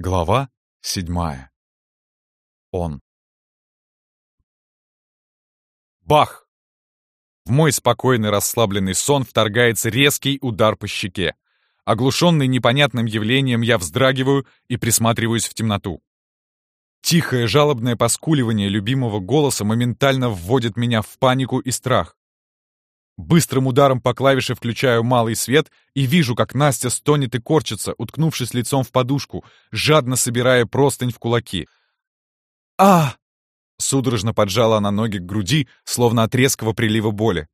Глава седьмая. Он. Бах! В мой спокойный расслабленный сон вторгается резкий удар по щеке. Оглушенный непонятным явлением, я вздрагиваю и присматриваюсь в темноту. Тихое жалобное поскуливание любимого голоса моментально вводит меня в панику и страх. Быстрым ударом по клавише включаю малый свет и вижу, как Настя стонет и корчится, уткнувшись лицом в подушку, жадно собирая простынь в кулаки. а Судорожно поджала она ноги к груди, словно от резкого прилива боли.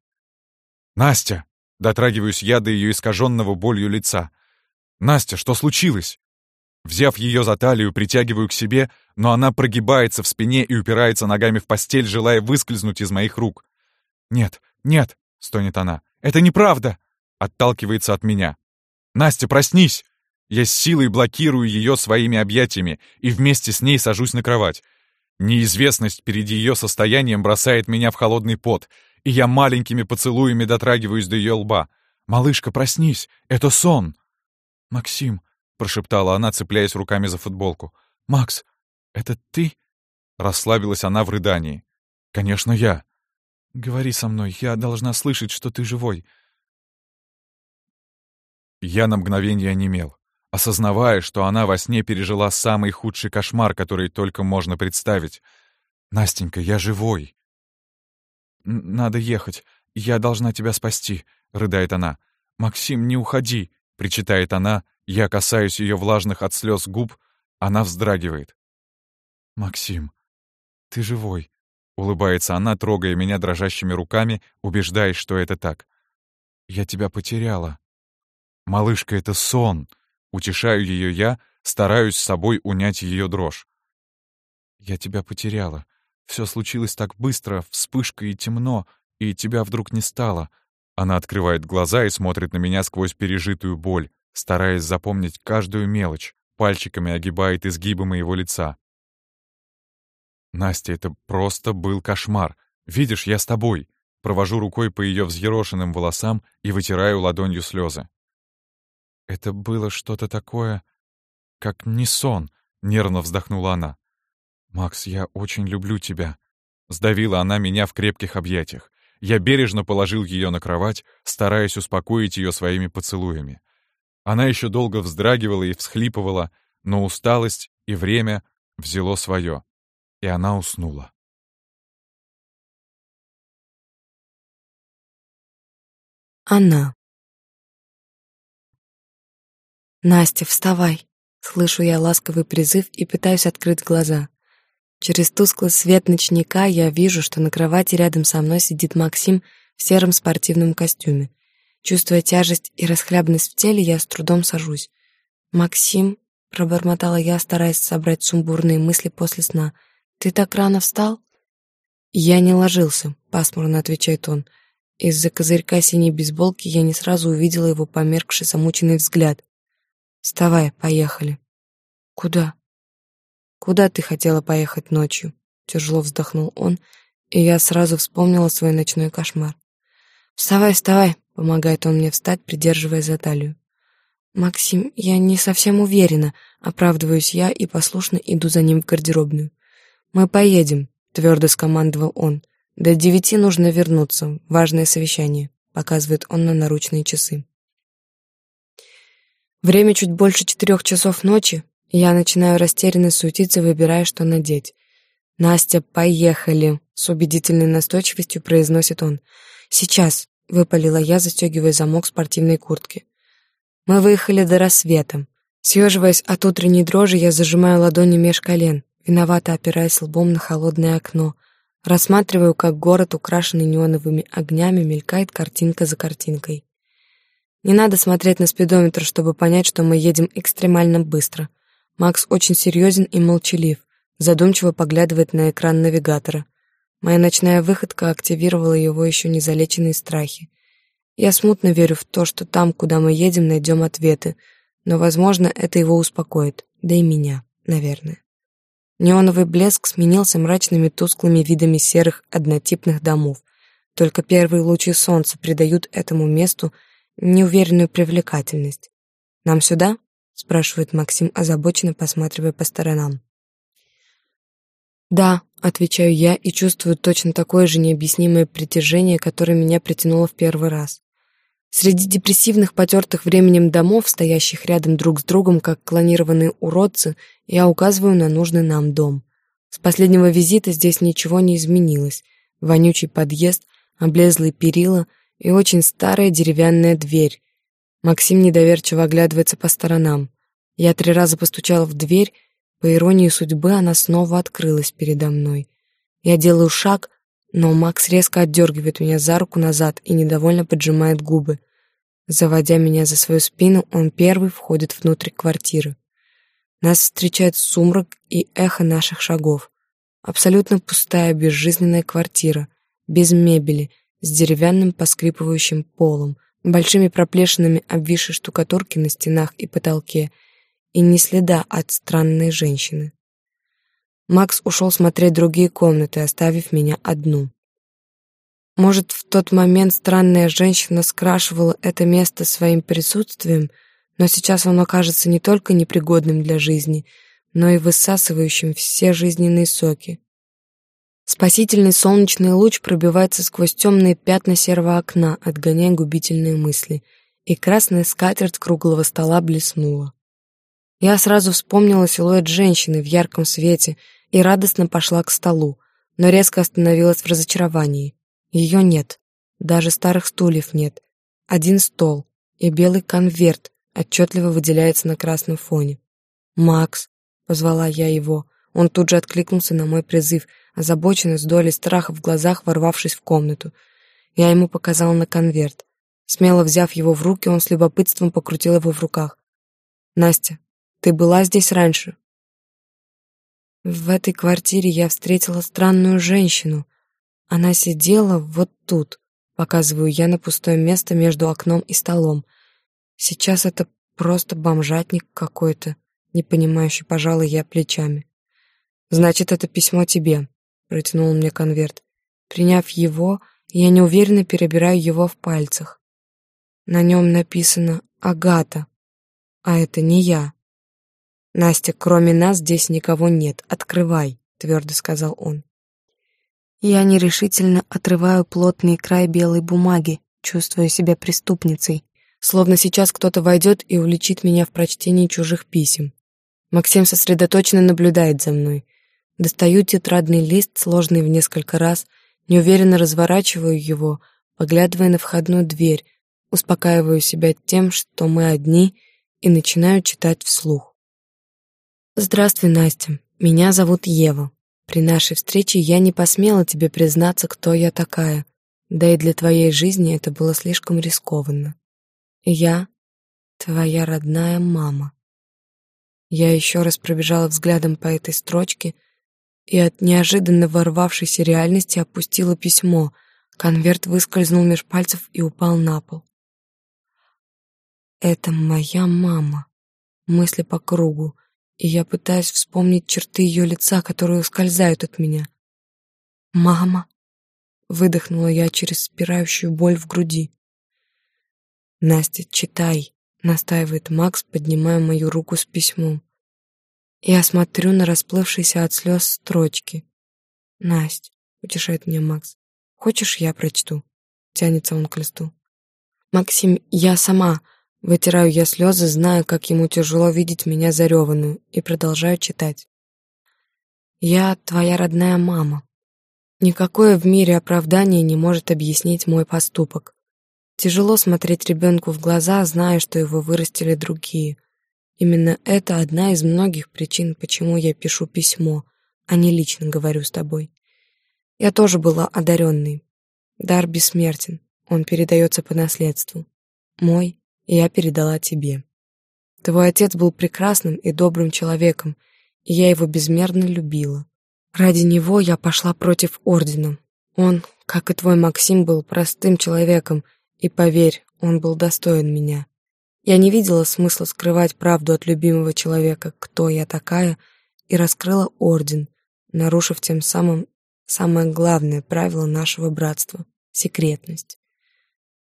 «Настя!» — дотрагиваюсь я до ее искаженного болью лица. «Настя, что случилось?» Взяв ее за талию, притягиваю к себе, но она прогибается в спине и упирается ногами в постель, желая выскользнуть из моих рук. «Нет, нет!» — стонет она. «Это неправда!» — отталкивается от меня. «Настя, проснись!» Я с силой блокирую ее своими объятиями и вместе с ней сажусь на кровать. Неизвестность перед ее состоянием бросает меня в холодный пот, и я маленькими поцелуями дотрагиваюсь до ее лба. «Малышка, проснись! Это сон!» «Максим!» — прошептала она, цепляясь руками за футболку. «Макс, это ты?» Расслабилась она в рыдании. «Конечно, я!» «Говори со мной, я должна слышать, что ты живой». Я на мгновение онемел, осознавая, что она во сне пережила самый худший кошмар, который только можно представить. «Настенька, я живой!» «Надо ехать, я должна тебя спасти», — рыдает она. «Максим, не уходи», — причитает она, я касаюсь ее влажных от слез губ, она вздрагивает. «Максим, ты живой», Улыбается она, трогая меня дрожащими руками, убеждаясь, что это так. «Я тебя потеряла». «Малышка, это сон!» Утешаю ее я, стараюсь с собой унять ее дрожь. «Я тебя потеряла. Все случилось так быстро, вспышка и темно, и тебя вдруг не стало». Она открывает глаза и смотрит на меня сквозь пережитую боль, стараясь запомнить каждую мелочь, пальчиками огибает изгибы моего лица. Настя, это просто был кошмар. Видишь, я с тобой. Провожу рукой по ее взъерошенным волосам и вытираю ладонью слезы. Это было что-то такое, как не сон, нервно вздохнула она. Макс, я очень люблю тебя. Сдавила она меня в крепких объятиях. Я бережно положил ее на кровать, стараясь успокоить ее своими поцелуями. Она еще долго вздрагивала и всхлипывала, но усталость и время взяло свое и она уснула. Она. «Настя, вставай!» Слышу я ласковый призыв и пытаюсь открыть глаза. Через тусклый свет ночника я вижу, что на кровати рядом со мной сидит Максим в сером спортивном костюме. Чувствуя тяжесть и расхлябанность в теле, я с трудом сажусь. «Максим», — пробормотала я, стараясь собрать сумбурные мысли после сна, — «Ты так рано встал?» «Я не ложился», — пасмурно отвечает он. Из-за козырька синей бейсболки я не сразу увидела его померкший замученный взгляд. «Вставай, поехали». «Куда?» «Куда ты хотела поехать ночью?» Тяжело вздохнул он, и я сразу вспомнила свой ночной кошмар. «Вставай, вставай!» — помогает он мне встать, придерживая за талию. «Максим, я не совсем уверена», — оправдываюсь я и послушно иду за ним в гардеробную. «Мы поедем», — твердо скомандовал он. «До девяти нужно вернуться. Важное совещание», — показывает он на наручные часы. Время чуть больше четырех часов ночи. Я начинаю растерянно суетиться, выбирая, что надеть. «Настя, поехали!» — с убедительной настойчивостью произносит он. «Сейчас!» — выпалила я, застегивая замок спортивной куртки. Мы выехали до рассвета. Съеживаясь от утренней дрожи, я зажимаю ладони меж колен виновато опираясь лбом на холодное окно. Рассматриваю, как город, украшенный неоновыми огнями, мелькает картинка за картинкой. Не надо смотреть на спидометр, чтобы понять, что мы едем экстремально быстро. Макс очень серьезен и молчалив, задумчиво поглядывает на экран навигатора. Моя ночная выходка активировала его еще незалеченные страхи. Я смутно верю в то, что там, куда мы едем, найдем ответы, но, возможно, это его успокоит, да и меня, наверное. Неоновый блеск сменился мрачными тусклыми видами серых однотипных домов. Только первые лучи солнца придают этому месту неуверенную привлекательность. «Нам сюда?» спрашивает Максим, озабоченно посматривая по сторонам. «Да», — отвечаю я и чувствую точно такое же необъяснимое притяжение, которое меня притянуло в первый раз. Среди депрессивных потертых временем домов, стоящих рядом друг с другом, как клонированные уродцы, я указываю на нужный нам дом. С последнего визита здесь ничего не изменилось. Вонючий подъезд, облезлые перила и очень старая деревянная дверь. Максим недоверчиво оглядывается по сторонам. Я три раза постучала в дверь, по иронии судьбы она снова открылась передо мной. Я делаю шаг, но Макс резко отдергивает меня за руку назад и недовольно поджимает губы. Заводя меня за свою спину, он первый входит внутрь квартиры. Нас встречает сумрак и эхо наших шагов. Абсолютно пустая, безжизненная квартира, без мебели, с деревянным поскрипывающим полом, большими проплешинами обвисшей штукатурки на стенах и потолке и ни следа от странной женщины. Макс ушел смотреть другие комнаты, оставив меня одну. Может, в тот момент странная женщина скрашивала это место своим присутствием — но сейчас оно кажется не только непригодным для жизни, но и высасывающим все жизненные соки. Спасительный солнечный луч пробивается сквозь темные пятна серого окна, отгоняя губительные мысли, и красная скатерть круглого стола блеснула. Я сразу вспомнила силуэт женщины в ярком свете и радостно пошла к столу, но резко остановилась в разочаровании. Ее нет, даже старых стульев нет. Один стол и белый конверт, отчетливо выделяется на красном фоне. «Макс!» — позвала я его. Он тут же откликнулся на мой призыв, озабоченно с долей страха в глазах, ворвавшись в комнату. Я ему показала на конверт. Смело взяв его в руки, он с любопытством покрутил его в руках. «Настя, ты была здесь раньше?» В этой квартире я встретила странную женщину. Она сидела вот тут, показываю я на пустое место между окном и столом. Сейчас это просто бомжатник какой-то, не понимающий, пожалуй, я плечами. Значит, это письмо тебе, протянул мне конверт. Приняв его, я неуверенно перебираю его в пальцах. На нем написано «Агата», а это не я. «Настя, кроме нас здесь никого нет. Открывай», — твердо сказал он. Я нерешительно отрываю плотный край белой бумаги, чувствуя себя преступницей словно сейчас кто-то войдет и уличит меня в прочтении чужих писем. Максим сосредоточенно наблюдает за мной. Достаю тетрадный лист, сложный в несколько раз, неуверенно разворачиваю его, поглядывая на входную дверь, успокаиваю себя тем, что мы одни, и начинаю читать вслух. «Здравствуй, Настя. Меня зовут Ева. При нашей встрече я не посмела тебе признаться, кто я такая, да и для твоей жизни это было слишком рискованно. Я твоя родная мама. Я еще раз пробежала взглядом по этой строчке и от неожиданно ворвавшейся реальности опустила письмо. Конверт выскользнул меж пальцев и упал на пол. Это моя мама. Мысли по кругу, и я пытаюсь вспомнить черты ее лица, которые ускользают от меня. «Мама!» — выдохнула я через спирающую боль в груди. «Настя, читай», — настаивает Макс, поднимая мою руку с письмом. Я смотрю на расплывшиеся от слез строчки. «Насть», — утешает меня Макс, — «хочешь, я прочту?» Тянется он к листу. «Максим, я сама», — вытираю я слезы, зная, как ему тяжело видеть меня зареванную, и продолжаю читать. «Я твоя родная мама. Никакое в мире оправдание не может объяснить мой поступок. Тяжело смотреть ребенку в глаза, зная, что его вырастили другие. Именно это одна из многих причин, почему я пишу письмо, а не лично говорю с тобой. Я тоже была одаренной. Дар бессмертен, он передается по наследству. Мой я передала тебе. Твой отец был прекрасным и добрым человеком, и я его безмерно любила. Ради него я пошла против ордена. Он, как и твой Максим, был простым человеком, и поверь, он был достоин меня. Я не видела смысла скрывать правду от любимого человека, кто я такая, и раскрыла орден, нарушив тем самым самое главное правило нашего братства — секретность.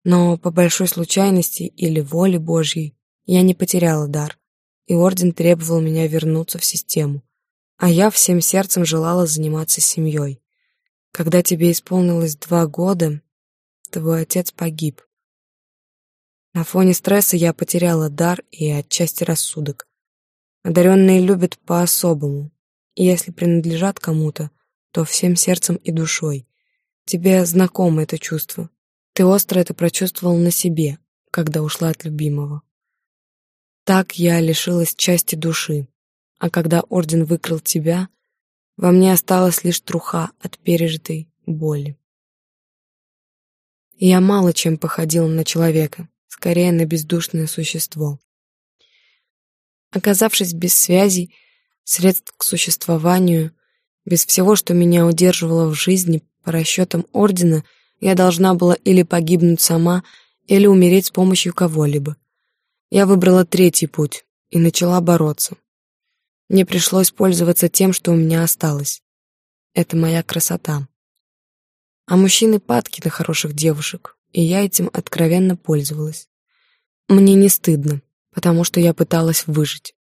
Но по большой случайности или воле Божьей я не потеряла дар. и орден требовал меня вернуться в систему. А я всем сердцем желала заниматься семьей. Когда тебе исполнилось два года, твой отец погиб. На фоне стресса я потеряла дар и отчасти рассудок. Одаренные любят по-особому, и если принадлежат кому-то, то всем сердцем и душой. Тебе знакомо это чувство. Ты остро это прочувствовал на себе, когда ушла от любимого. Так я лишилась части души, а когда Орден выкрал тебя, во мне осталась лишь труха от пережитой боли. Я мало чем походила на человека, скорее на бездушное существо. Оказавшись без связей, средств к существованию, без всего, что меня удерживало в жизни, по расчетам Ордена, я должна была или погибнуть сама, или умереть с помощью кого-либо. Я выбрала третий путь и начала бороться. Мне пришлось пользоваться тем, что у меня осталось. Это моя красота. А мужчины падки на хороших девушек, и я этим откровенно пользовалась. Мне не стыдно, потому что я пыталась выжить.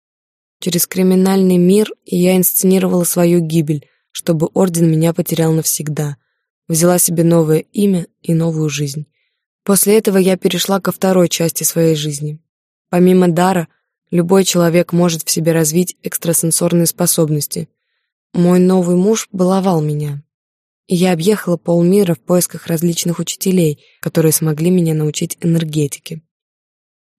Через криминальный мир я инсценировала свою гибель, чтобы Орден меня потерял навсегда. Взяла себе новое имя и новую жизнь. После этого я перешла ко второй части своей жизни. Помимо дара, любой человек может в себе развить экстрасенсорные способности. Мой новый муж баловал меня. И я объехала полмира в поисках различных учителей, которые смогли меня научить энергетике.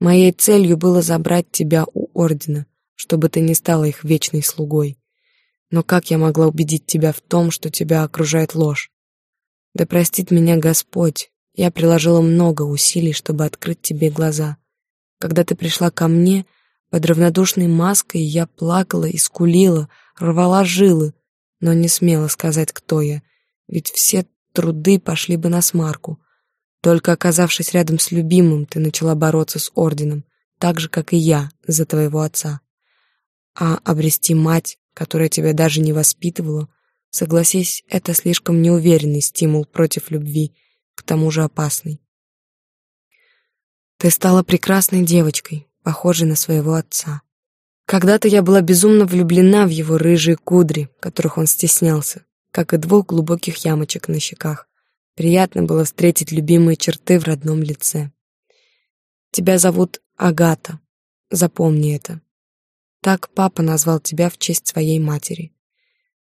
Моей целью было забрать тебя у Ордена — чтобы ты не стала их вечной слугой. Но как я могла убедить тебя в том, что тебя окружает ложь? Да простит меня Господь, я приложила много усилий, чтобы открыть тебе глаза. Когда ты пришла ко мне, под равнодушной маской я плакала и скулила, рвала жилы, но не смела сказать, кто я, ведь все труды пошли бы на смарку. Только оказавшись рядом с любимым, ты начала бороться с орденом, так же, как и я, за твоего отца. А обрести мать, которая тебя даже не воспитывала, согласись, это слишком неуверенный стимул против любви, к тому же опасный. Ты стала прекрасной девочкой, похожей на своего отца. Когда-то я была безумно влюблена в его рыжие кудри, которых он стеснялся, как и двух глубоких ямочек на щеках. Приятно было встретить любимые черты в родном лице. Тебя зовут Агата. Запомни это. Так папа назвал тебя в честь своей матери.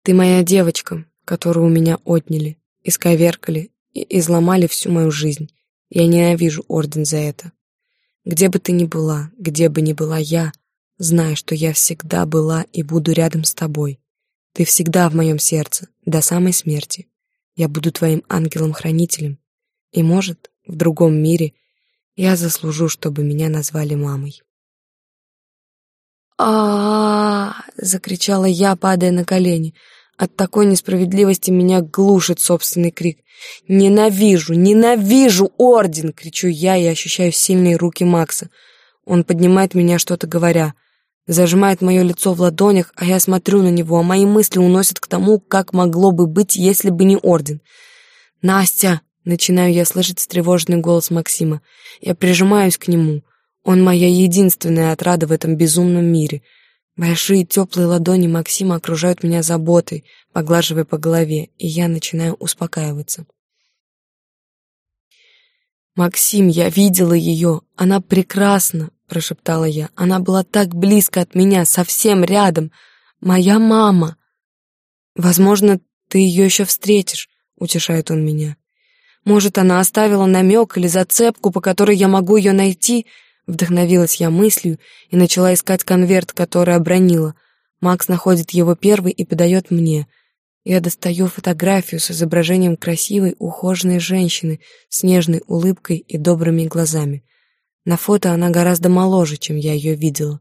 Ты моя девочка, которую у меня отняли, исковеркали и изломали всю мою жизнь. Я ненавижу Орден за это. Где бы ты ни была, где бы ни была я, знай, что я всегда была и буду рядом с тобой. Ты всегда в моем сердце, до самой смерти. Я буду твоим ангелом-хранителем. И, может, в другом мире я заслужу, чтобы меня назвали мамой а, закричала я, падая на колени. От такой несправедливости меня глушит собственный крик. «Ненавижу! Ненавижу Орден!» — кричу я и ощущаю сильные руки Макса. Он поднимает меня, что-то говоря. Зажимает мое лицо в ладонях, а я смотрю на него, а мои мысли уносят к тому, как могло бы быть, если бы не Орден. «Настя!» — начинаю я слышать встревоженный голос Максима. Я прижимаюсь к нему — он моя единственная отрада в этом безумном мире. Большие теплые ладони Максима окружают меня заботой, поглаживая по голове, и я начинаю успокаиваться. «Максим, я видела ее. Она прекрасна», — прошептала я. «Она была так близко от меня, совсем рядом. Моя мама». «Возможно, ты ее еще встретишь», — утешает он меня. «Может, она оставила намек или зацепку, по которой я могу ее найти?» Вдохновилась я мыслью и начала искать конверт, который обронила. Макс находит его первый и подает мне. Я достаю фотографию с изображением красивой, ухоженной женщины с нежной улыбкой и добрыми глазами. На фото она гораздо моложе, чем я ее видела.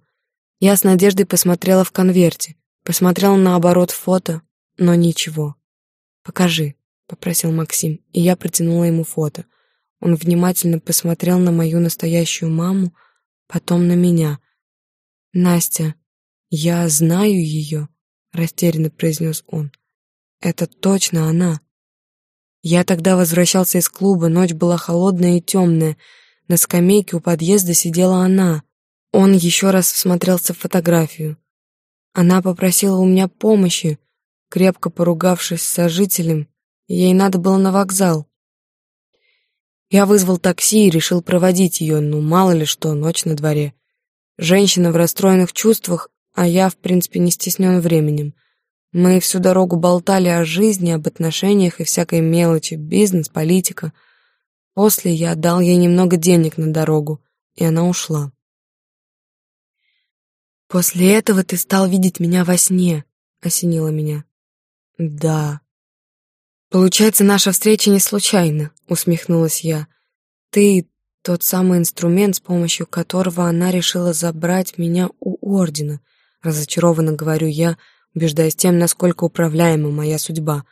Я с надеждой посмотрела в конверте, посмотрела на оборот фото, но ничего. «Покажи», — попросил Максим, и я протянула ему фото. Он внимательно посмотрел на мою настоящую маму, потом на меня. «Настя, я знаю ее», — растерянно произнес он. «Это точно она». Я тогда возвращался из клуба, ночь была холодная и темная. На скамейке у подъезда сидела она. Он еще раз всмотрелся в фотографию. Она попросила у меня помощи, крепко поругавшись с сожителем, ей надо было на вокзал. Я вызвал такси и решил проводить ее, ну мало ли что, ночь на дворе. Женщина в расстроенных чувствах, а я, в принципе, не стеснен временем. Мы всю дорогу болтали о жизни, об отношениях и всякой мелочи, бизнес, политика. После я дал ей немного денег на дорогу, и она ушла. «После этого ты стал видеть меня во сне», — осенило меня. «Да». «Получается, наша встреча не случайна», — усмехнулась я. «Ты тот самый инструмент, с помощью которого она решила забрать меня у Ордена», — разочарованно говорю я, убеждаясь тем, насколько управляема моя судьба.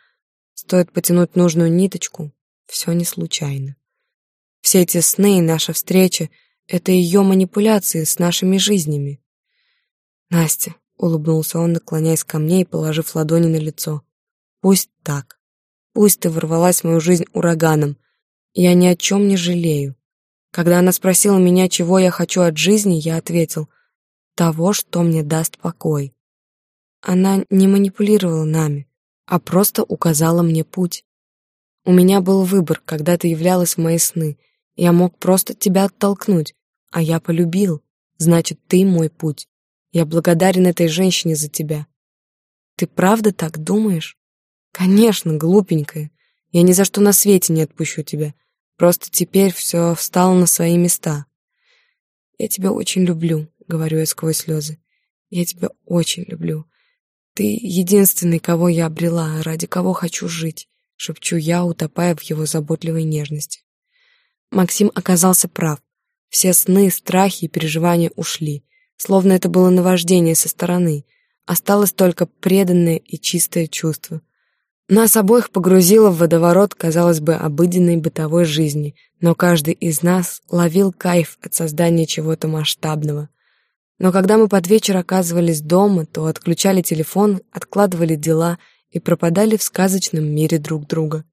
Стоит потянуть нужную ниточку, все не случайно. Все эти сны и наша встреча — это ее манипуляции с нашими жизнями. «Настя», — улыбнулся он, наклоняясь ко мне и положив ладони на лицо, — «пусть так. Пусть ты ворвалась в мою жизнь ураганом. Я ни о чем не жалею. Когда она спросила меня, чего я хочу от жизни, я ответил — того, что мне даст покой. Она не манипулировала нами, а просто указала мне путь. У меня был выбор, когда ты являлась в мои сны. Я мог просто тебя оттолкнуть, а я полюбил. Значит, ты мой путь. Я благодарен этой женщине за тебя. Ты правда так думаешь? Конечно, глупенькая. Я ни за что на свете не отпущу тебя. Просто теперь все встало на свои места. Я тебя очень люблю, говорю я сквозь слезы. Я тебя очень люблю. Ты единственный, кого я обрела, ради кого хочу жить, шепчу я, утопая в его заботливой нежности. Максим оказался прав. Все сны, страхи и переживания ушли словно это было наваждение со стороны. Осталось только преданное и чистое чувство. Нас обоих погрузило в водоворот, казалось бы, обыденной бытовой жизни, но каждый из нас ловил кайф от создания чего-то масштабного. Но когда мы под вечер оказывались дома, то отключали телефон, откладывали дела и пропадали в сказочном мире друг друга.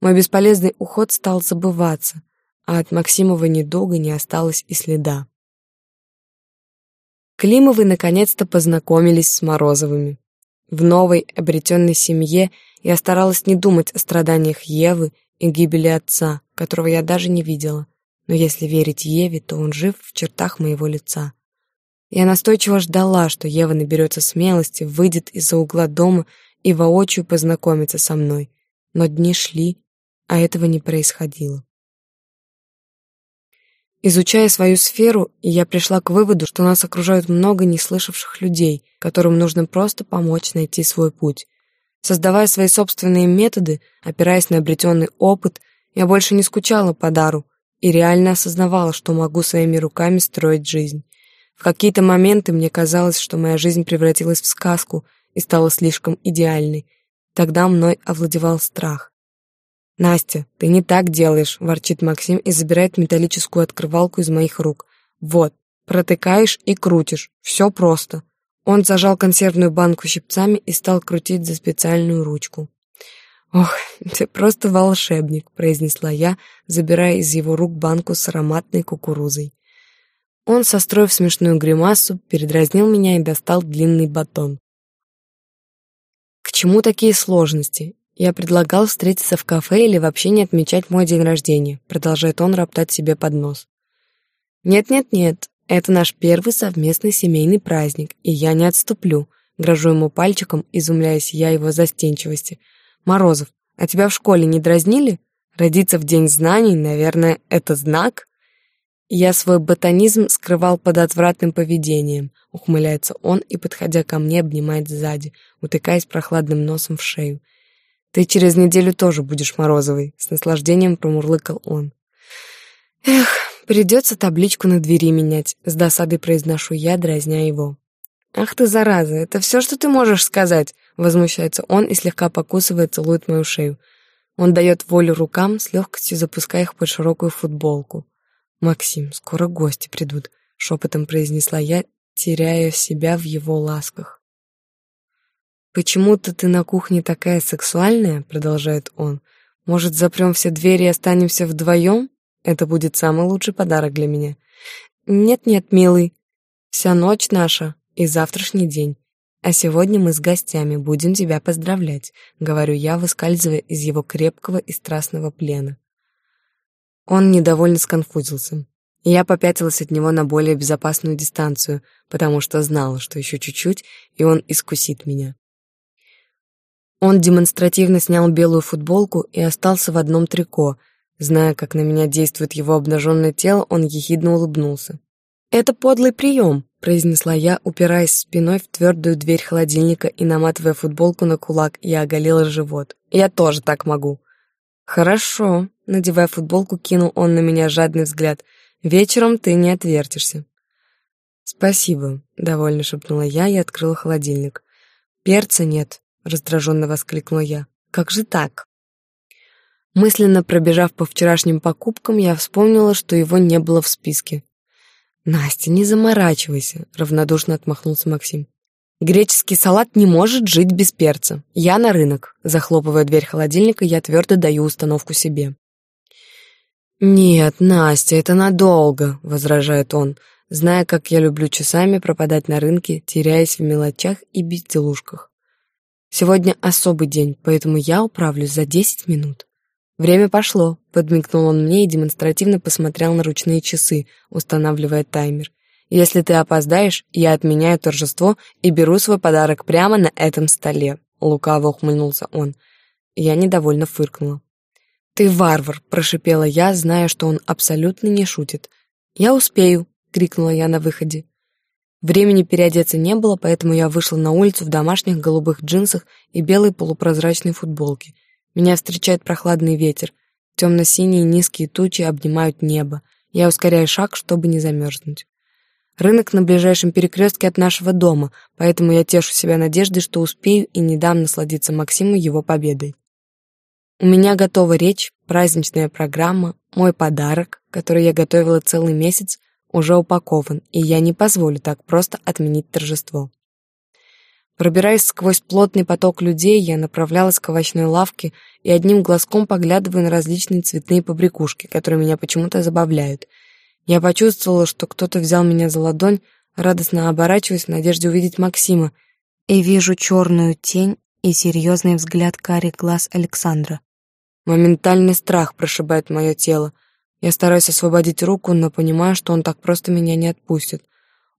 Мой бесполезный уход стал забываться, а от Максимова недолго не осталось и следа. Климовы наконец-то познакомились с Морозовыми. В новой обретенной семье я старалась не думать о страданиях Евы и гибели отца, которого я даже не видела. Но если верить Еве, то он жив в чертах моего лица. Я настойчиво ждала, что Ева наберется смелости, выйдет из-за угла дома и воочию познакомится со мной. Но дни шли, а этого не происходило. Изучая свою сферу, я пришла к выводу, что нас окружают много неслышавших людей, которым нужно просто помочь найти свой путь. Создавая свои собственные методы, опираясь на обретенный опыт, я больше не скучала по дару и реально осознавала, что могу своими руками строить жизнь. В какие-то моменты мне казалось, что моя жизнь превратилась в сказку и стала слишком идеальной. Тогда мной овладевал страх. «Настя, ты не так делаешь», — ворчит Максим и забирает металлическую открывалку из моих рук. «Вот, протыкаешь и крутишь. Все просто». Он зажал консервную банку щипцами и стал крутить за специальную ручку. «Ох, ты просто волшебник», — произнесла я, забирая из его рук банку с ароматной кукурузой. Он, состроив смешную гримасу, передразнил меня и достал длинный батон. «К чему такие сложности? Я предлагал встретиться в кафе или вообще не отмечать мой день рождения, продолжает он роптать себе под нос. Нет-нет-нет, это наш первый совместный семейный праздник, и я не отступлю. Грожу ему пальчиком, изумляясь я его застенчивости. Морозов, а тебя в школе не дразнили? Родиться в день знаний, наверное, это знак? Я свой ботанизм скрывал под отвратным поведением. Ухмыляется он и, подходя ко мне, обнимает сзади, утыкаясь прохладным носом в шею. Ты через неделю тоже будешь Морозовой, с наслаждением промурлыкал он. Эх, придется табличку на двери менять, с досадой произношу я, дразня его. Ах ты зараза, это все, что ты можешь сказать, возмущается он и слегка покусывает, целует мою шею. Он дает волю рукам, с легкостью запуская их под широкую футболку. «Максим, скоро гости придут», — шепотом произнесла я, теряя себя в его ласках. «Почему-то ты на кухне такая сексуальная», — продолжает он. «Может, запрем все двери и останемся вдвоем? Это будет самый лучший подарок для меня». «Нет-нет, милый». Вся ночь наша и завтрашний день. А сегодня мы с гостями будем тебя поздравлять, говорю я, выскальзывая из его крепкого и страстного плена. Он недовольно сконфузился. Я попятилась от него на более безопасную дистанцию, потому что знала, что еще чуть-чуть, и он искусит меня. Он демонстративно снял белую футболку и остался в одном трико. Зная, как на меня действует его обнаженное тело, он ехидно улыбнулся. «Это подлый прием», — произнесла я, упираясь спиной в твердую дверь холодильника и наматывая футболку на кулак, я оголила живот. «Я тоже так могу». «Хорошо», — надевая футболку, кинул он на меня жадный взгляд. «Вечером ты не отвертишься». «Спасибо», — довольно шепнула я и открыла холодильник. «Перца нет», — раздраженно воскликнула я. «Как же так?» Мысленно пробежав по вчерашним покупкам, я вспомнила, что его не было в списке. «Настя, не заморачивайся», — равнодушно отмахнулся Максим. «Греческий салат не может жить без перца. Я на рынок». Захлопывая дверь холодильника, я твердо даю установку себе. «Нет, Настя, это надолго», — возражает он, зная, как я люблю часами пропадать на рынке, теряясь в мелочах и безделушках. Сегодня особый день, поэтому я управлюсь за десять минут. Время пошло, подмигнул он мне и демонстративно посмотрел на ручные часы, устанавливая таймер. Если ты опоздаешь, я отменяю торжество и беру свой подарок прямо на этом столе. Лукаво ухмыльнулся он. Я недовольно фыркнула. «Ты варвар!» — прошипела я, зная, что он абсолютно не шутит. «Я успею!» — крикнула я на выходе. Времени переодеться не было, поэтому я вышла на улицу в домашних голубых джинсах и белой полупрозрачной футболке. Меня встречает прохладный ветер. Темно-синие низкие тучи обнимают небо. Я ускоряю шаг, чтобы не замерзнуть. Рынок на ближайшем перекрестке от нашего дома, поэтому я тешу себя надеждой, что успею и не дам насладиться Максиму его победой. У меня готова речь, праздничная программа, мой подарок, который я готовила целый месяц, уже упакован, и я не позволю так просто отменить торжество. Пробираясь сквозь плотный поток людей, я направлялась к овощной лавке и одним глазком поглядываю на различные цветные побрякушки, которые меня почему-то забавляют. Я почувствовала, что кто-то взял меня за ладонь, радостно оборачиваясь в надежде увидеть Максима, и вижу черную тень и серьезный взгляд карих глаз Александра. Моментальный страх прошибает мое тело. Я стараюсь освободить руку, но понимаю, что он так просто меня не отпустит.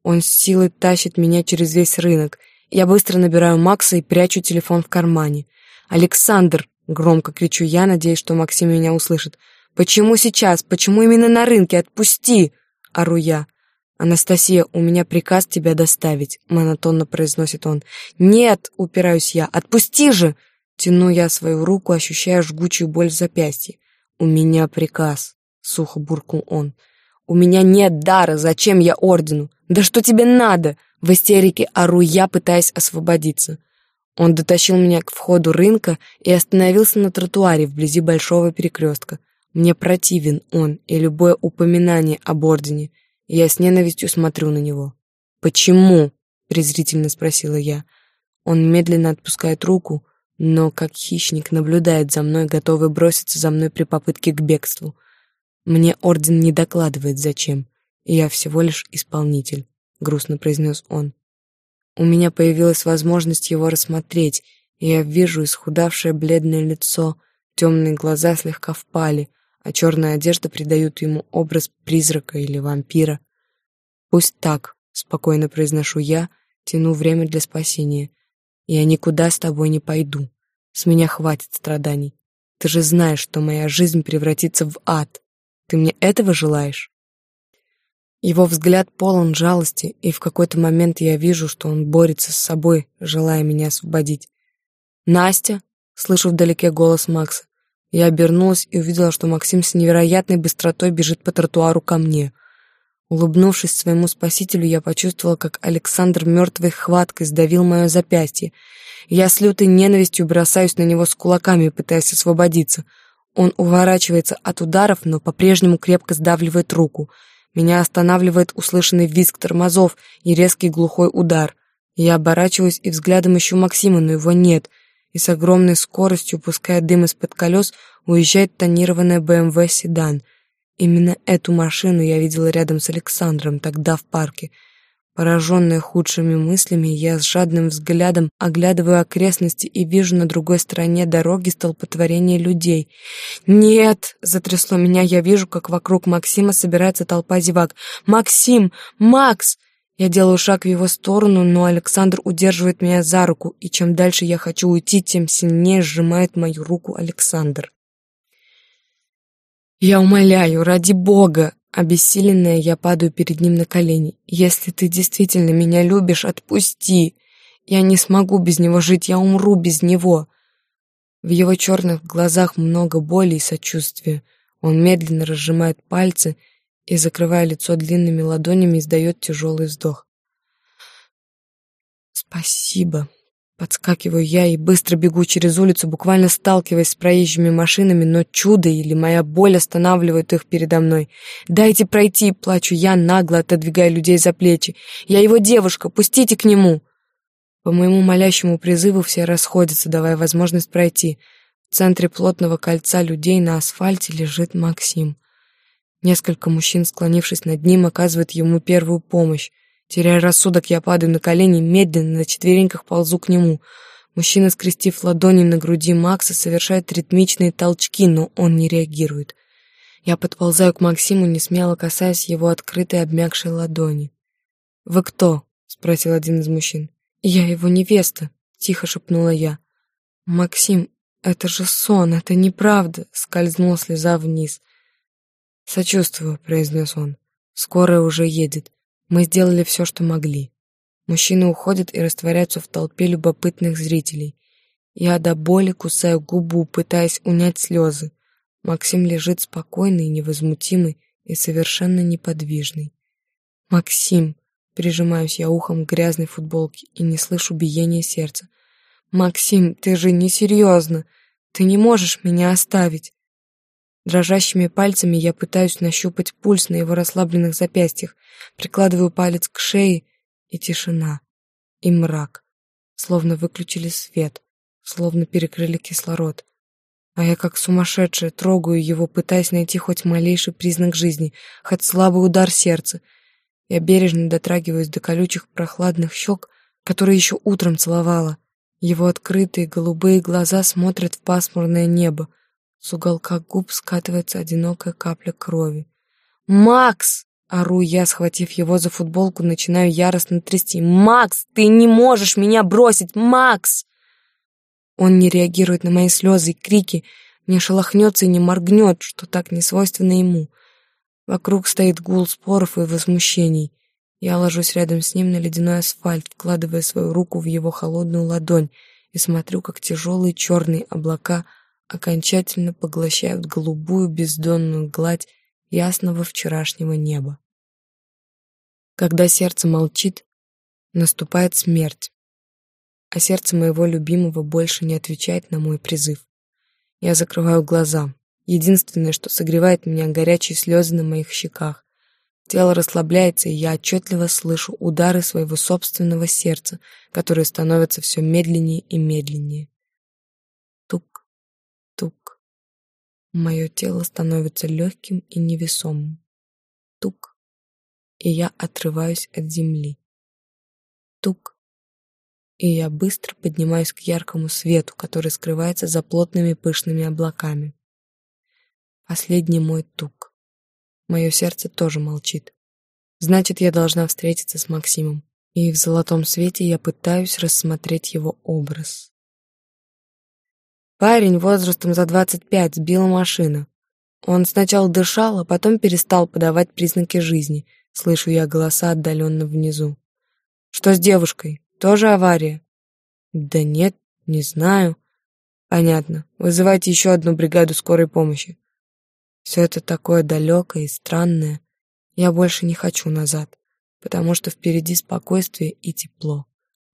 Он с силой тащит меня через весь рынок. Я быстро набираю Макса и прячу телефон в кармане. «Александр!» — громко кричу я, надеясь, что Максим меня услышит. «Почему сейчас? Почему именно на рынке? Отпусти!» — ору я. «Анастасия, у меня приказ тебя доставить», — монотонно произносит он. «Нет!» — упираюсь я. «Отпусти же!» Тяну я свою руку, ощущая жгучую боль в запястье. «У меня приказ» сухо буркнул он. «У меня нет дара, зачем я ордену? Да что тебе надо?» В истерике ору я, пытаясь освободиться. Он дотащил меня к входу рынка и остановился на тротуаре вблизи большого перекрестка. Мне противен он и любое упоминание об ордене, я с ненавистью смотрю на него. «Почему?» — презрительно спросила я. Он медленно отпускает руку, но как хищник наблюдает за мной, готовый броситься за мной при попытке к бегству. Мне орден не докладывает зачем, я всего лишь исполнитель, грустно произнес он. У меня появилась возможность его рассмотреть, и я вижу исхудавшее бледное лицо, темные глаза слегка впали, а черная одежда придает ему образ призрака или вампира. Пусть так, спокойно произношу я, тяну время для спасения. Я никуда с тобой не пойду. С меня хватит страданий. Ты же знаешь, что моя жизнь превратится в ад. Ты мне этого желаешь?» Его взгляд полон жалости, и в какой-то момент я вижу, что он борется с собой, желая меня освободить. «Настя!» — слышу вдалеке голос Макса. Я обернулась и увидела, что Максим с невероятной быстротой бежит по тротуару ко мне. Улыбнувшись своему спасителю, я почувствовала, как Александр мертвой хваткой сдавил мое запястье. Я с лютой ненавистью бросаюсь на него с кулаками, пытаясь освободиться — он уворачивается от ударов, но по-прежнему крепко сдавливает руку. Меня останавливает услышанный визг тормозов и резкий глухой удар. Я оборачиваюсь и взглядом ищу Максима, но его нет, и с огромной скоростью, пуская дым из-под колес, уезжает тонированная БМВ «Седан». Именно эту машину я видела рядом с Александром тогда в парке. Пораженная худшими мыслями, я с жадным взглядом оглядываю окрестности и вижу на другой стороне дороги столпотворение людей. «Нет!» — затрясло меня, я вижу, как вокруг Максима собирается толпа зевак. «Максим! Макс!» Я делаю шаг в его сторону, но Александр удерживает меня за руку, и чем дальше я хочу уйти, тем сильнее сжимает мою руку Александр. «Я умоляю, ради бога!» Обессиленная, я падаю перед ним на колени. «Если ты действительно меня любишь, отпусти! Я не смогу без него жить, я умру без него!» В его черных глазах много боли и сочувствия. Он медленно разжимает пальцы и, закрывая лицо длинными ладонями, издает тяжелый вздох. «Спасибо», Подскакиваю я и быстро бегу через улицу, буквально сталкиваясь с проезжими машинами, но чудо или моя боль останавливают их передо мной. «Дайте пройти!» — плачу я, нагло отодвигая людей за плечи. «Я его девушка! Пустите к нему!» По моему молящему призыву все расходятся, давая возможность пройти. В центре плотного кольца людей на асфальте лежит Максим. Несколько мужчин, склонившись над ним, оказывают ему первую помощь. Теряя рассудок, я падаю на колени, медленно на четвереньках ползу к нему. Мужчина, скрестив ладони на груди Макса, совершает ритмичные толчки, но он не реагирует. Я подползаю к Максиму, не смело касаясь его открытой обмякшей ладони. «Вы кто?» — спросил один из мужчин. «Я его невеста», — тихо шепнула я. «Максим, это же сон, это неправда», — скользнула слеза вниз. «Сочувствую», — произнес он. «Скорая уже едет. Мы сделали все, что могли. Мужчины уходят и растворяются в толпе любопытных зрителей. Я до боли кусаю губу, пытаясь унять слезы. Максим лежит спокойный, невозмутимый и совершенно неподвижный. «Максим!» — прижимаюсь я ухом к грязной футболке и не слышу биения сердца. «Максим, ты же не серьезно! Ты не можешь меня оставить!» Дрожащими пальцами я пытаюсь нащупать пульс на его расслабленных запястьях, прикладываю палец к шее, и тишина, и мрак, словно выключили свет, словно перекрыли кислород. А я как сумасшедшая трогаю его, пытаясь найти хоть малейший признак жизни, хоть слабый удар сердца. Я бережно дотрагиваюсь до колючих прохладных щек, которые еще утром целовала. Его открытые голубые глаза смотрят в пасмурное небо, с уголка губ скатывается одинокая капля крови. «Макс!» — ору я, схватив его за футболку, начинаю яростно трясти. «Макс, ты не можешь меня бросить! Макс!» Он не реагирует на мои слезы и крики, не шелохнется и не моргнет, что так не свойственно ему. Вокруг стоит гул споров и возмущений. Я ложусь рядом с ним на ледяной асфальт, вкладывая свою руку в его холодную ладонь и смотрю, как тяжелые черные облака — окончательно поглощают голубую бездонную гладь ясного вчерашнего неба. Когда сердце молчит, наступает смерть, а сердце моего любимого больше не отвечает на мой призыв. Я закрываю глаза. Единственное, что согревает меня, горячие слезы на моих щеках. Тело расслабляется, и я отчетливо слышу удары своего собственного сердца, которые становятся все медленнее и медленнее. Мое тело становится легким и невесомым. Тук. И я отрываюсь от земли. Тук. И я быстро поднимаюсь к яркому свету, который скрывается за плотными пышными облаками. Последний мой тук. Мое сердце тоже молчит. Значит, я должна встретиться с Максимом. И в золотом свете я пытаюсь рассмотреть его образ. Парень возрастом за двадцать пять сбил машину. Он сначала дышал, а потом перестал подавать признаки жизни. Слышу я голоса отдаленно внизу. Что с девушкой? Тоже авария? Да нет, не знаю. Понятно. Вызывайте еще одну бригаду скорой помощи. Все это такое далекое и странное. Я больше не хочу назад, потому что впереди спокойствие и тепло.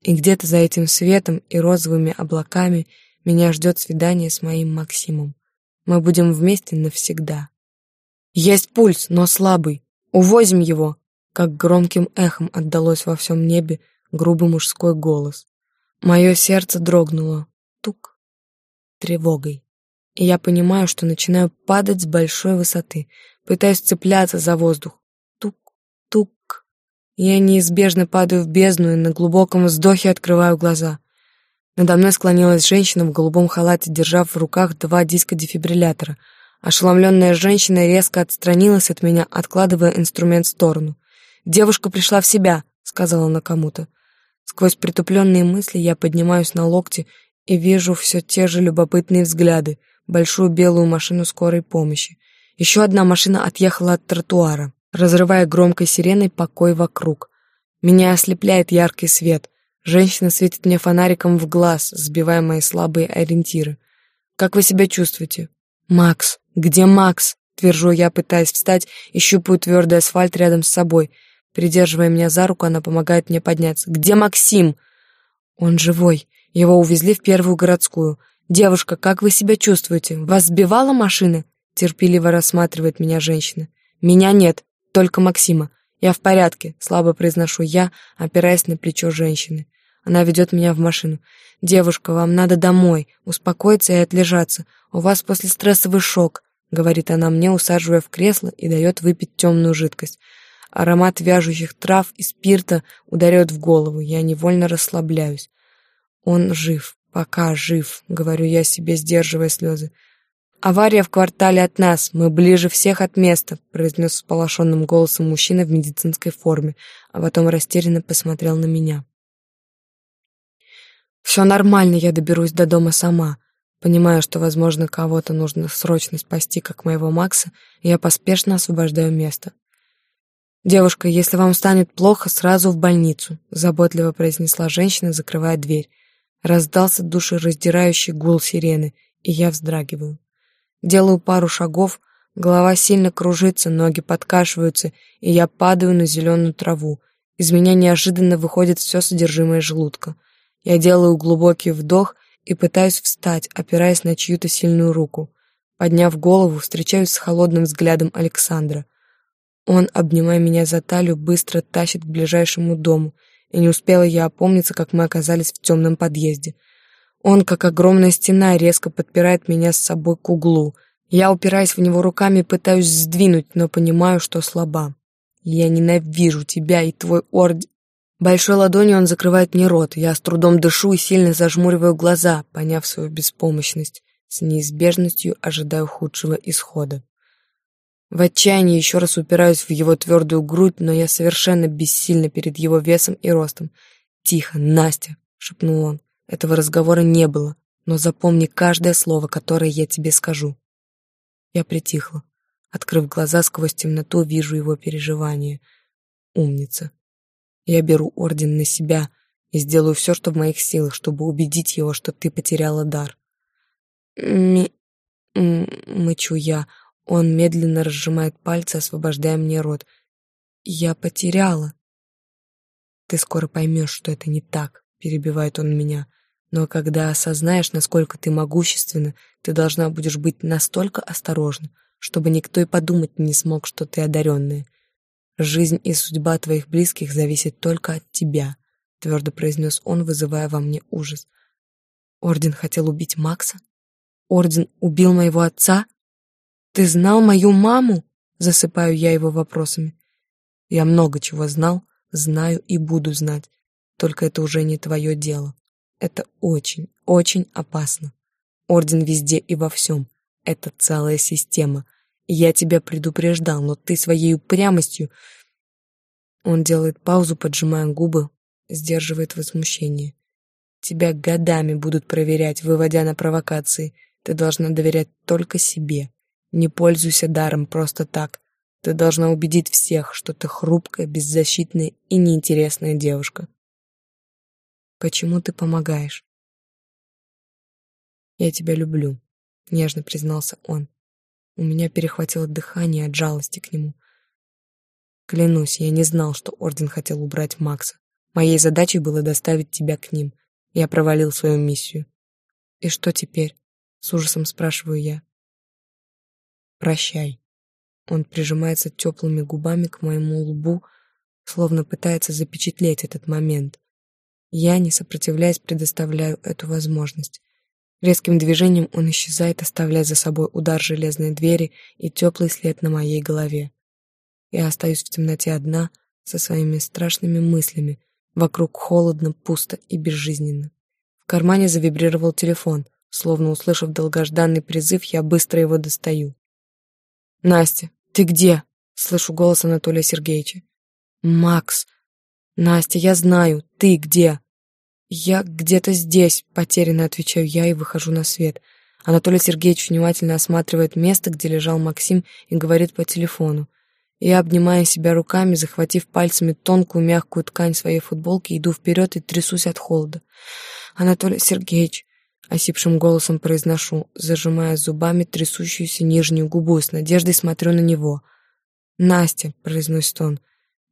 И где-то за этим светом и розовыми облаками — меня ждет свидание с моим Максимом. Мы будем вместе навсегда. Есть пульс, но слабый. Увозим его. Как громким эхом отдалось во всем небе грубый мужской голос. Мое сердце дрогнуло. Тук. Тревогой. И я понимаю, что начинаю падать с большой высоты, пытаясь цепляться за воздух. Тук, тук. Я неизбежно падаю в бездну и на глубоком вздохе открываю глаза. Надо мной склонилась женщина в голубом халате, держав в руках два диска дефибриллятора. Ошеломленная женщина резко отстранилась от меня, откладывая инструмент в сторону. «Девушка пришла в себя», — сказала она кому-то. Сквозь притупленные мысли я поднимаюсь на локти и вижу все те же любопытные взгляды, большую белую машину скорой помощи. Еще одна машина отъехала от тротуара разрывая громкой сиреной покой вокруг. Меня ослепляет яркий свет. Женщина светит мне фонариком в глаз, сбивая мои слабые ориентиры. «Как вы себя чувствуете?» «Макс! Где Макс?» Твержу я, пытаясь встать и щупаю твердый асфальт рядом с собой. Придерживая меня за руку, она помогает мне подняться. «Где Максим?» «Он живой. Его увезли в первую городскую. Девушка, как вы себя чувствуете? Вас сбивала машина?» Терпеливо рассматривает меня женщина. «Меня нет только Максима. Я в порядке, слабо произношу я, опираясь на плечо женщины. Она ведет меня в машину. «Девушка, вам надо домой, успокоиться и отлежаться. У вас после стрессовый шок», — говорит она мне, усаживая в кресло и дает выпить темную жидкость. Аромат вяжущих трав и спирта ударяет в голову, я невольно расслабляюсь. «Он жив, пока жив», — говорю я себе, сдерживая слезы. «Авария в квартале от нас, мы ближе всех от места», произнес сполошенным голосом мужчина в медицинской форме, а потом растерянно посмотрел на меня. «Все нормально, я доберусь до дома сама. Понимая, что, возможно, кого-то нужно срочно спасти, как моего Макса, я поспешно освобождаю место. «Девушка, если вам станет плохо, сразу в больницу», заботливо произнесла женщина, закрывая дверь. Раздался душераздирающий гул сирены, и я вздрагиваю. Делаю пару шагов, голова сильно кружится, ноги подкашиваются, и я падаю на зеленую траву. Из меня неожиданно выходит все содержимое желудка. Я делаю глубокий вдох и пытаюсь встать, опираясь на чью-то сильную руку. Подняв голову, встречаюсь с холодным взглядом Александра. Он, обнимая меня за талию, быстро тащит к ближайшему дому, и не успела я опомниться, как мы оказались в темном подъезде — он, как огромная стена, резко подпирает меня с собой к углу. Я, упираясь в него руками, пытаюсь сдвинуть, но понимаю, что слаба. Я ненавижу тебя и твой орд... Большой ладонью он закрывает мне рот. Я с трудом дышу и сильно зажмуриваю глаза, поняв свою беспомощность. С неизбежностью ожидаю худшего исхода. В отчаянии еще раз упираюсь в его твердую грудь, но я совершенно бессильна перед его весом и ростом. «Тихо, Настя!» — шепнул он. Этого разговора не было, но запомни каждое слово, которое я тебе скажу. Я притихла. Открыв глаза сквозь темноту, вижу его переживания. Умница. Я беру орден на себя и сделаю все, что в моих силах, чтобы убедить его, что ты потеряла дар. Ми... Мычу я. Он медленно разжимает пальцы, освобождая мне рот. Я потеряла. Ты скоро поймешь, что это не так, перебивает он меня. Но когда осознаешь, насколько ты могущественна, ты должна будешь быть настолько осторожна, чтобы никто и подумать не смог, что ты одаренная. Жизнь и судьба твоих близких зависит только от тебя, твердо произнес он, вызывая во мне ужас. Орден хотел убить Макса? Орден убил моего отца? Ты знал мою маму? Засыпаю я его вопросами. Я много чего знал, знаю и буду знать. Только это уже не твое дело. Это очень, очень опасно. Орден везде и во всем. Это целая система. Я тебя предупреждал, но ты своей упрямостью... Он делает паузу, поджимая губы, сдерживает возмущение. Тебя годами будут проверять, выводя на провокации. Ты должна доверять только себе. Не пользуйся даром просто так. Ты должна убедить всех, что ты хрупкая, беззащитная и неинтересная девушка. Почему ты помогаешь? Я тебя люблю, нежно признался он. У меня перехватило дыхание от жалости к нему. Клянусь, я не знал, что Орден хотел убрать Макса. Моей задачей было доставить тебя к ним. Я провалил свою миссию. И что теперь? С ужасом спрашиваю я. Прощай. Он прижимается теплыми губами к моему лбу, словно пытается запечатлеть этот момент. Я, не сопротивляясь, предоставляю эту возможность. Резким движением он исчезает, оставляя за собой удар железной двери и теплый след на моей голове. Я остаюсь в темноте одна, со своими страшными мыслями. Вокруг холодно, пусто и безжизненно. В кармане завибрировал телефон. Словно услышав долгожданный призыв, я быстро его достаю. «Настя, ты где?» — слышу голос Анатолия Сергеевича. «Макс! Настя, я знаю, ты где?» «Я где-то здесь», — потерянно отвечаю я и выхожу на свет. Анатолий Сергеевич внимательно осматривает место, где лежал Максим, и говорит по телефону. Я, обнимая себя руками, захватив пальцами тонкую мягкую ткань своей футболки, иду вперед и трясусь от холода. «Анатолий Сергеевич!» — осипшим голосом произношу, зажимая зубами трясущуюся нижнюю губу, с надеждой смотрю на него. «Настя!» — произносит он.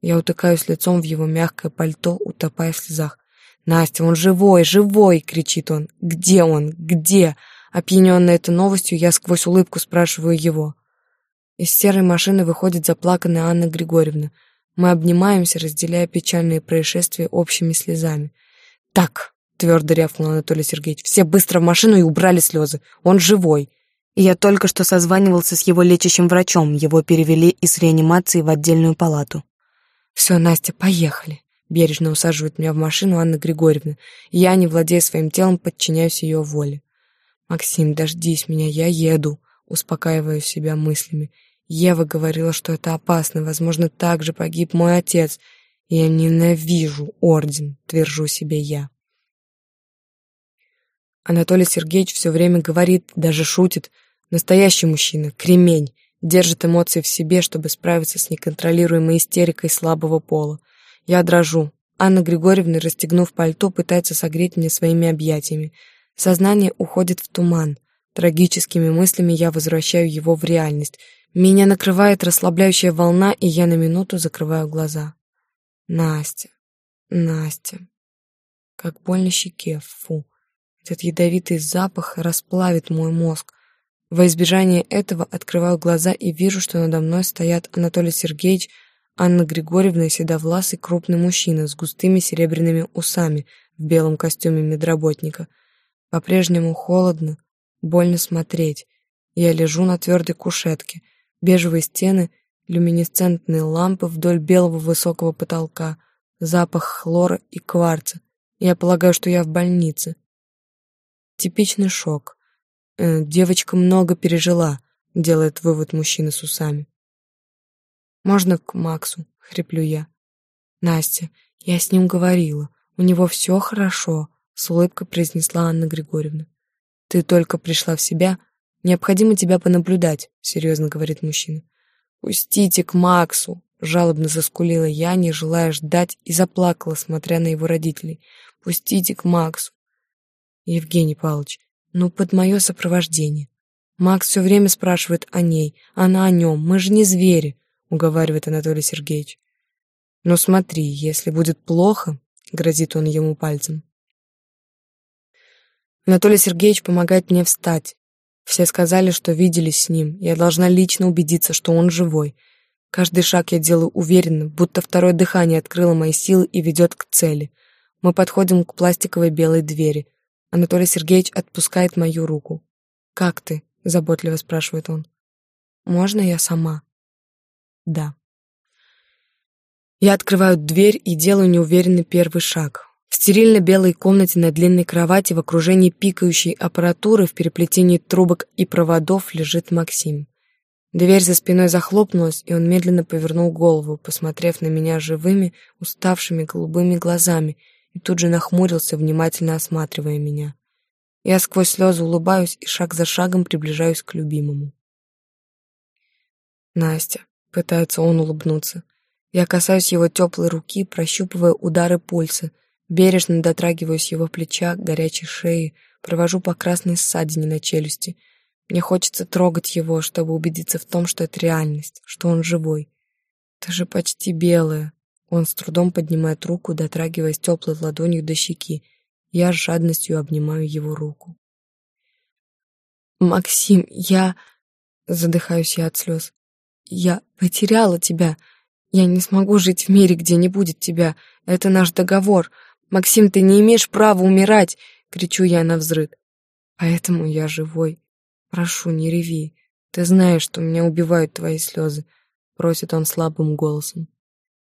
Я утыкаюсь лицом в его мягкое пальто, утопая в слезах. «Настя, он живой, живой!» — кричит он. «Где он? Где?» Опьяненная этой новостью, я сквозь улыбку спрашиваю его. Из серой машины выходит заплаканная Анна Григорьевна. Мы обнимаемся, разделяя печальные происшествия общими слезами. «Так», — твердо рявкнул Анатолий Сергеевич, «все быстро в машину и убрали слезы. Он живой». И я только что созванивался с его лечащим врачом. Его перевели из реанимации в отдельную палату. «Все, Настя, поехали», — бережно усаживает меня в машину Анна Григорьевна. Я, не владея своим телом, подчиняюсь ее воле. «Максим, дождись меня, я еду», — успокаиваю себя мыслями. Ева говорила, что это опасно, возможно, так же погиб мой отец. Я ненавижу орден, твержу себе я. Анатолий Сергеевич все время говорит, даже шутит. Настоящий мужчина, кремень, держит эмоции в себе, чтобы справиться с неконтролируемой истерикой слабого пола. Я дрожу. Анна Григорьевна, расстегнув пальто, пытается согреть меня своими объятиями. Сознание уходит в туман. Трагическими мыслями я возвращаю его в реальность — меня накрывает расслабляющая волна, и я на минуту закрываю глаза. Настя, Настя. Как больно щеке, фу. Этот ядовитый запах расплавит мой мозг. Во избежание этого открываю глаза и вижу, что надо мной стоят Анатолий Сергеевич, Анна Григорьевна и седовласый крупный мужчина с густыми серебряными усами в белом костюме медработника. По-прежнему холодно, больно смотреть. Я лежу на твердой кушетке — бежевые стены, люминесцентные лампы вдоль белого высокого потолка, запах хлора и кварца. Я полагаю, что я в больнице. Типичный шок. Э, девочка много пережила, делает вывод мужчина с усами. Можно к Максу, хриплю я. Настя, я с ним говорила. У него все хорошо, с улыбкой произнесла Анна Григорьевна. Ты только пришла в себя, Необходимо тебя понаблюдать, серьезно говорит мужчина. Пустите к Максу, жалобно заскулила я, не желая ждать, и заплакала, смотря на его родителей. Пустите к Максу. Евгений Павлович, ну под мое сопровождение. Макс все время спрашивает о ней, она о нем. Мы же не звери, уговаривает Анатолий Сергеевич. Но смотри, если будет плохо, грозит он ему пальцем. Анатолий Сергеевич помогает мне встать, все сказали, что виделись с ним. Я должна лично убедиться, что он живой. Каждый шаг я делаю уверенно, будто второе дыхание открыло мои силы и ведет к цели. Мы подходим к пластиковой белой двери. Анатолий Сергеевич отпускает мою руку. «Как ты?» — заботливо спрашивает он. «Можно я сама?» «Да». Я открываю дверь и делаю неуверенный первый шаг. В стерильно-белой комнате на длинной кровати в окружении пикающей аппаратуры в переплетении трубок и проводов лежит Максим. Дверь за спиной захлопнулась, и он медленно повернул голову, посмотрев на меня живыми, уставшими голубыми глазами, и тут же нахмурился, внимательно осматривая меня. Я сквозь слезы улыбаюсь и шаг за шагом приближаюсь к любимому. Настя, пытается он улыбнуться. Я касаюсь его теплой руки, прощупывая удары пульса, Бережно дотрагиваюсь его плеча, горячей шеи, провожу по красной ссадине на челюсти. Мне хочется трогать его, чтобы убедиться в том, что это реальность, что он живой. Ты же почти белая. Он с трудом поднимает руку, дотрагиваясь теплой ладонью до щеки. Я с жадностью обнимаю его руку. «Максим, я...» Задыхаюсь я от слез. «Я потеряла тебя. Я не смогу жить в мире, где не будет тебя. Это наш договор. «Максим, ты не имеешь права умирать!» — кричу я на взрыв. «Поэтому я живой. Прошу, не реви. Ты знаешь, что меня убивают твои слезы», — просит он слабым голосом.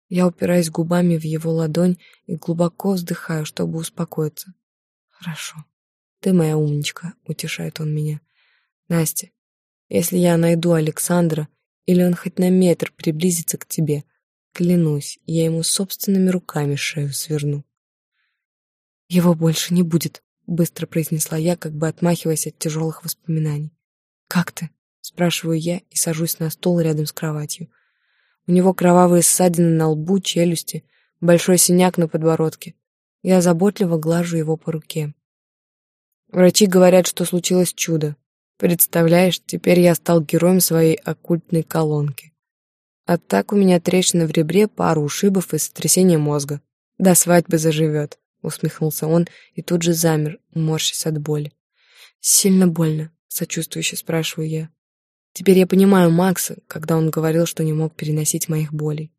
Я упираюсь губами в его ладонь и глубоко вздыхаю, чтобы успокоиться. Хорошо. Ты моя умничка, утешает он меня. Настя, если я найду Александра, или он хоть на метр приблизится к тебе, клянусь, я ему собственными руками шею сверну. Его больше не будет, быстро произнесла я, как бы отмахиваясь от тяжелых воспоминаний. Как ты? спрашиваю я и сажусь на стол рядом с кроватью. У него кровавые ссадины на лбу, челюсти, большой синяк на подбородке. Я заботливо глажу его по руке. Врачи говорят, что случилось чудо. Представляешь, теперь я стал героем своей оккультной колонки. А так у меня трещина в ребре, пару ушибов и сотрясение мозга. До свадьбы заживет, усмехнулся он и тут же замер, морщась от боли. Сильно больно, сочувствующе спрашиваю я. Теперь я понимаю Макса, когда он говорил, что не мог переносить моих болей.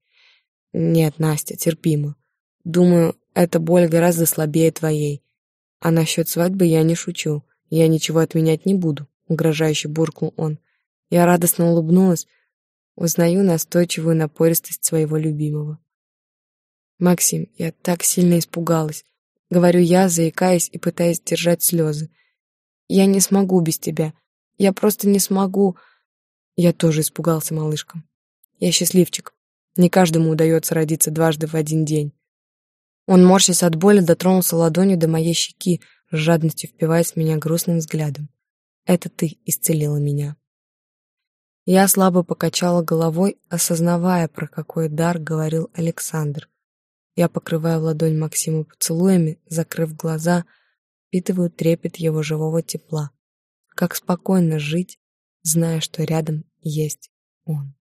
Нет, Настя, терпимо. Думаю, эта боль гораздо слабее твоей. А насчет свадьбы я не шучу. Я ничего отменять не буду угрожающе буркнул он. Я радостно улыбнулась, узнаю настойчивую напористость своего любимого. «Максим, я так сильно испугалась», — говорю я, заикаясь и пытаясь держать слезы. «Я не смогу без тебя. Я просто не смогу...» Я тоже испугался, малышка. Я счастливчик. Не каждому удается родиться дважды в один день. Он, морщась от боли, дотронулся ладонью до моей щеки, с жадностью впиваясь в меня грустным взглядом. Это ты исцелила меня. Я слабо покачала головой, осознавая, про какой дар говорил Александр. Я покрываю ладонь Максима поцелуями, закрыв глаза, впитываю трепет его живого тепла. Как спокойно жить, зная, что рядом есть он.